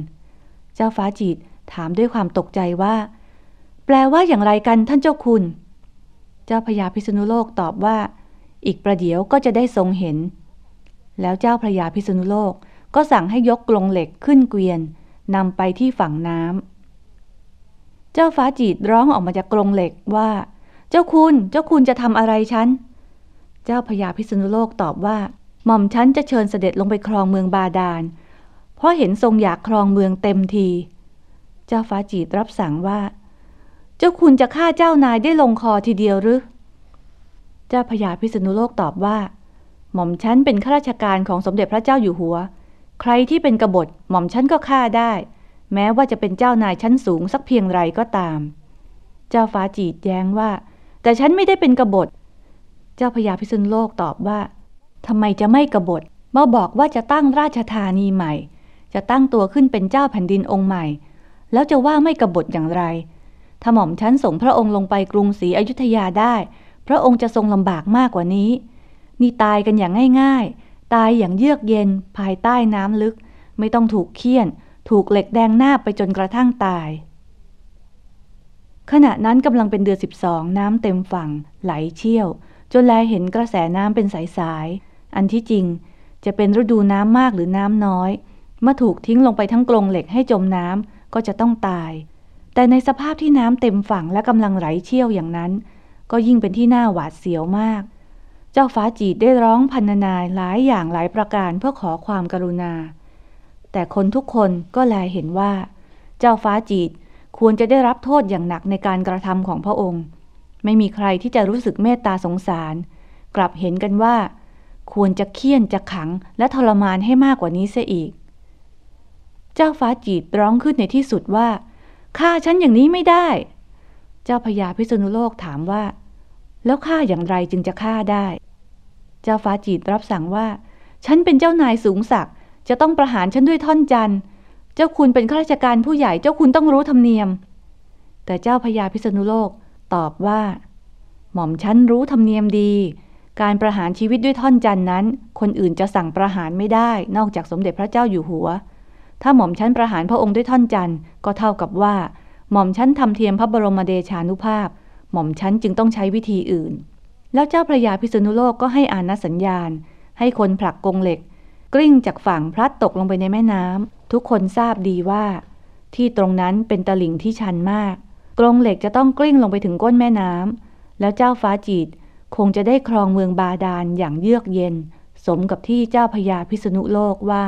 เจ้าฟ้าจีดถามด้วยความตกใจว่า แปลว่าอย่างไรกันท่านเจ้าคุณ เจ้าพญาพิษณุโลกตอบว่า อีกประเดี๋ยวก็จะได้ทรงเห็น แล้วเจ้าพระยาพิษณุโลกก็สั่งให้ยกกรงเหล็กขึ้นเกวียนนำไปที่ฝั่งน้ำ เจ้าฟ้าจีดร้องออกมาจากกรงเหล็กว่า เจ้าคุณ เจ้าคุณจะทำอะไรฉัน เจ้าพญาพิษณุโลกตอบว่า หม่อมฉันจะเชิญเสด็จลงไปครองเมืองบาดาล เพราะเห็นทรงอยากครองเมืองเต็มที เจ้าฟ้าจีดรับสั่งว่า เจ้าคุณจะฆ่าเจ้านายได้ลงคอทีเดียวหรือ เจ้าพญาพิษณุโลกตอบว่า หม่อมฉันเป็นข้าราชการของสมเด็จพระเจ้าอยู่หัว ใครที่เป็นกบฏหม่อมฉันก็ฆ่าได้ แม้ว่าจะเป็นเจ้านายชั้นสูงสักเพียงไรก็ตาม เจ้าฟ้าจีดแย้งว่า แต่ฉันไม่ได้เป็นกบฏ เจ้าพญาพิษณุโลกตอบว่าทำไมจะไม่กบฏเมื่อบอกว่าจะตั้งราชธานีใหม่ จะตั้งตัวขึ้นเป็นเจ้าแผ่นดินองค์ใหม่ แล้วจะว่าไม่กบฏอย่างไรถ้าหม่อมฉันส่งพระองค์ลงไปกรุงศรีอยุธยาได้ พระองค์จะทรงลำบากมากกว่านี้ นี่ตายกันอย่างง่ายๆ ตายอย่างเยือกเย็นภายใต้น้ำลึก ไม่ต้องถูกเคี่ยน ถูกเหล็กแดงหน้าไปจนกระทั่งตาย ขณะนั้นกำลังเป็นเดือนสิบสองน้ำเต็มฝั่ง ไหลเชี่ยว จนแลเห็นกระแสน้ำเป็นสายๆ อันที่จริงจะเป็นฤดูน้ำมากหรือน้ำน้อย เมื่อถูกทิ้งลงไปทั้งกรงเหล็กให้จมน้ำก็จะต้องตาย แต่ในสภาพที่น้ำเต็มฝั่งและกำลังไหลเชี่ยวอย่างนั้น ก็ยิ่งเป็นที่น่าหวาดเสียวมาก เจ้าฟ้าจีดได้ร้องพันนายหลายอย่างหลายประการเพื่อขอความกรุณา แต่คนทุกคนก็แลเห็นว่า เจ้าฟ้าจีดควรจะได้รับโทษอย่างหนักในการกระทำของพระองค์ ไม่มีใครที่จะรู้สึกเมตตาสงสาร กลับเห็นกันว่า ควรจะเคี่ยนจะขังและทรมานให้มากกว่านี้เสียอีก เจ้าฟ้าจีดร้องขึ้นในที่สุดว่าฆ่าฉันอย่างนี้ไม่ได้ เจ้าพญาพิษณุโลกถามว่า แล้วฆ่าอย่างไรจึงจะฆ่าได้ เจ้าฟ้าจีดรับสั่งว่า ฉันเป็นเจ้านายสูงศักดิ์ จะต้องประหารฉันด้วยท่อนจันทร์เจ้าคุณเป็นข้าราชการผู้ใหญ่เจ้าคุณต้องรู้ธรรมเนียม แต่เจ้าพญาพิษณุโลกตอบว่า หม่อมฉันรู้ธรรมเนียมดี การประหารชีวิตด้วยท่อนจันทร์นั้น คนอื่นจะสั่งประหารไม่ได้ นอกจากสมเด็จพระเจ้าอยู่หัว ถ้าหม่อมฉันประหารพระองค์ด้วยท่อนจันทร์ก็เท่ากับว่า หม่อมฉันทำเทียมพระบรมเดชานุภาพ หม่อมฉันจึงต้องใช้วิธีอื่น แล้วเจ้าพระยาพิษณุโลกก็ให้อานัสัญญาณ ให้คนผลักกรงเหล็ก กลิ้งจากฝั่งพลัดตกลงไปในแม่น้ำทุกคนทราบดีว่า ที่ตรงนั้นเป็นตลิ่งที่ชันมาก กรงเหล็กจะต้องกลิ้งลงไปถึงก้นแม่น้ำแล้วเจ้าฟ้าจีดคงจะได้ครองเมืองบาดาลอย่างเยือกเย็น สมกับที่เจ้าพญาพิษณุโลกว่า